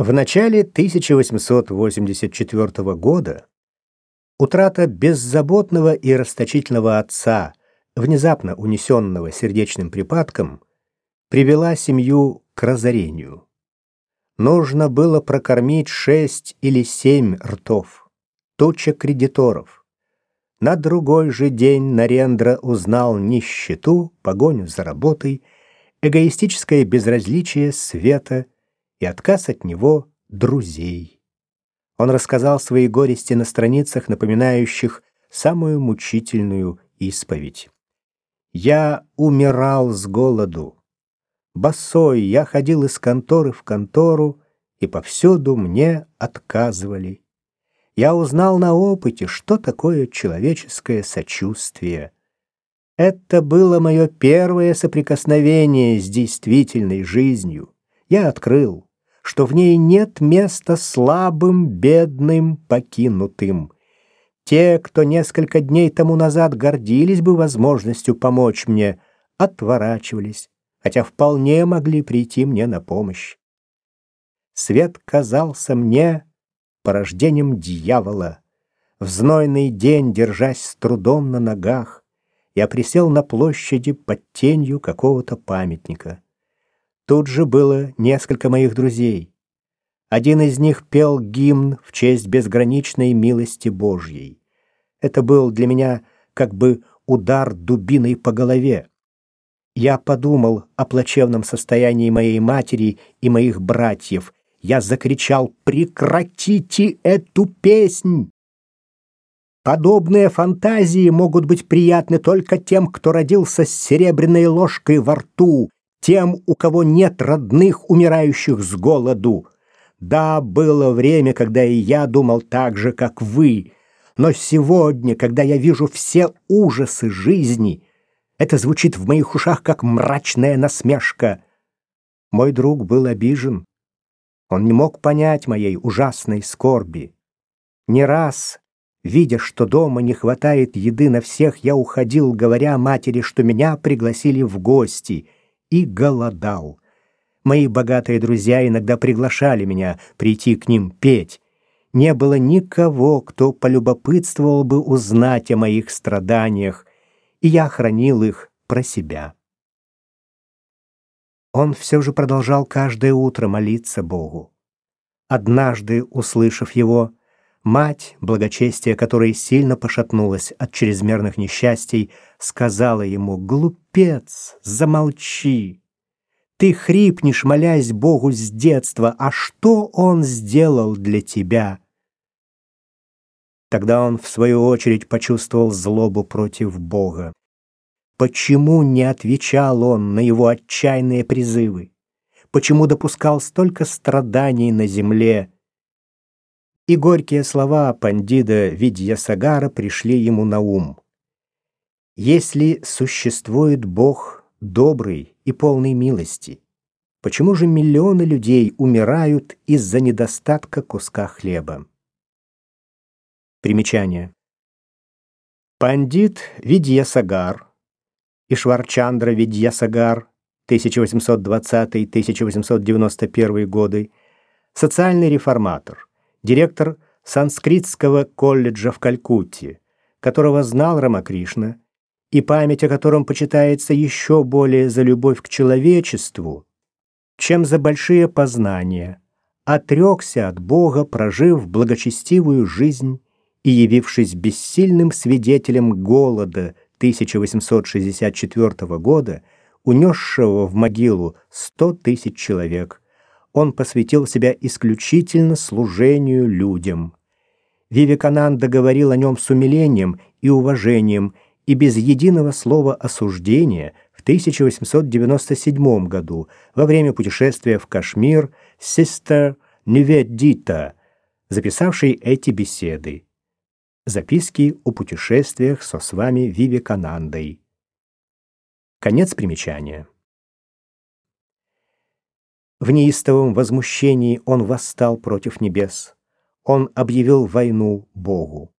В начале 1884 года утрата беззаботного и расточительного отца, внезапно унесенного сердечным припадком, привела семью к разорению. Нужно было прокормить шесть или семь ртов, туча кредиторов. На другой же день Нарендра узнал нищету, погоню за работой, эгоистическое безразличие света — и отказ от него друзей. Он рассказал свои горести на страницах, напоминающих самую мучительную исповедь. «Я умирал с голоду. Босой я ходил из конторы в контору, и повсюду мне отказывали. Я узнал на опыте, что такое человеческое сочувствие. Это было мое первое соприкосновение с действительной жизнью. Я открыл, что в ней нет места слабым, бедным, покинутым. Те, кто несколько дней тому назад гордились бы возможностью помочь мне, отворачивались, хотя вполне могли прийти мне на помощь. Свет казался мне порождением дьявола. В знойный день, держась с трудом на ногах, я присел на площади под тенью какого-то памятника. Тут же было несколько моих друзей. Один из них пел гимн в честь безграничной милости Божьей. Это был для меня как бы удар дубиной по голове. Я подумал о плачевном состоянии моей матери и моих братьев. Я закричал «Прекратите эту песнь!» Подобные фантазии могут быть приятны только тем, кто родился с серебряной ложкой во рту тем, у кого нет родных, умирающих с голоду. Да, было время, когда и я думал так же, как вы, но сегодня, когда я вижу все ужасы жизни, это звучит в моих ушах как мрачная насмешка. Мой друг был обижен. Он не мог понять моей ужасной скорби. Не раз, видя, что дома не хватает еды на всех, я уходил, говоря матери, что меня пригласили в гости — и голодал. Мои богатые друзья иногда приглашали меня прийти к ним петь. Не было никого, кто полюбопытствовал бы узнать о моих страданиях, и я хранил их про себя. Он все же продолжал каждое утро молиться Богу. Однажды, услышав его, мать, благочестие которой сильно пошатнулась от чрезмерных несчастий, сказала ему, «Глупец, замолчи! Ты хрипнешь, молясь Богу с детства, а что Он сделал для тебя?» Тогда он, в свою очередь, почувствовал злобу против Бога. Почему не отвечал он на его отчаянные призывы? Почему допускал столько страданий на земле? И горькие слова пандида Видьясагара пришли ему на ум. Если существует Бог добрый и полный милости, почему же миллионы людей умирают из-за недостатка куска хлеба? Примечание. Пандит Видьясагар Ишварчандра Видьясагар 1820-1891 годы, социальный реформатор, директор санскритского колледжа в Калькутте, которого знал Рамакришна и память о котором почитается еще более за любовь к человечеству, чем за большие познания, отрекся от Бога, прожив благочестивую жизнь и явившись бессильным свидетелем голода 1864 года, унесшего в могилу 100 тысяч человек, он посвятил себя исключительно служению людям. Вивекананда говорил о нем с умилением и уважением и без единого слова осуждения в 1897 году во время путешествия в Кашмир сестер Ниведита, записавшей эти беседы. Записки о путешествиях со с вами Вивеканандой. Конец примечания. В неистовом возмущении он восстал против небес. Он объявил войну Богу.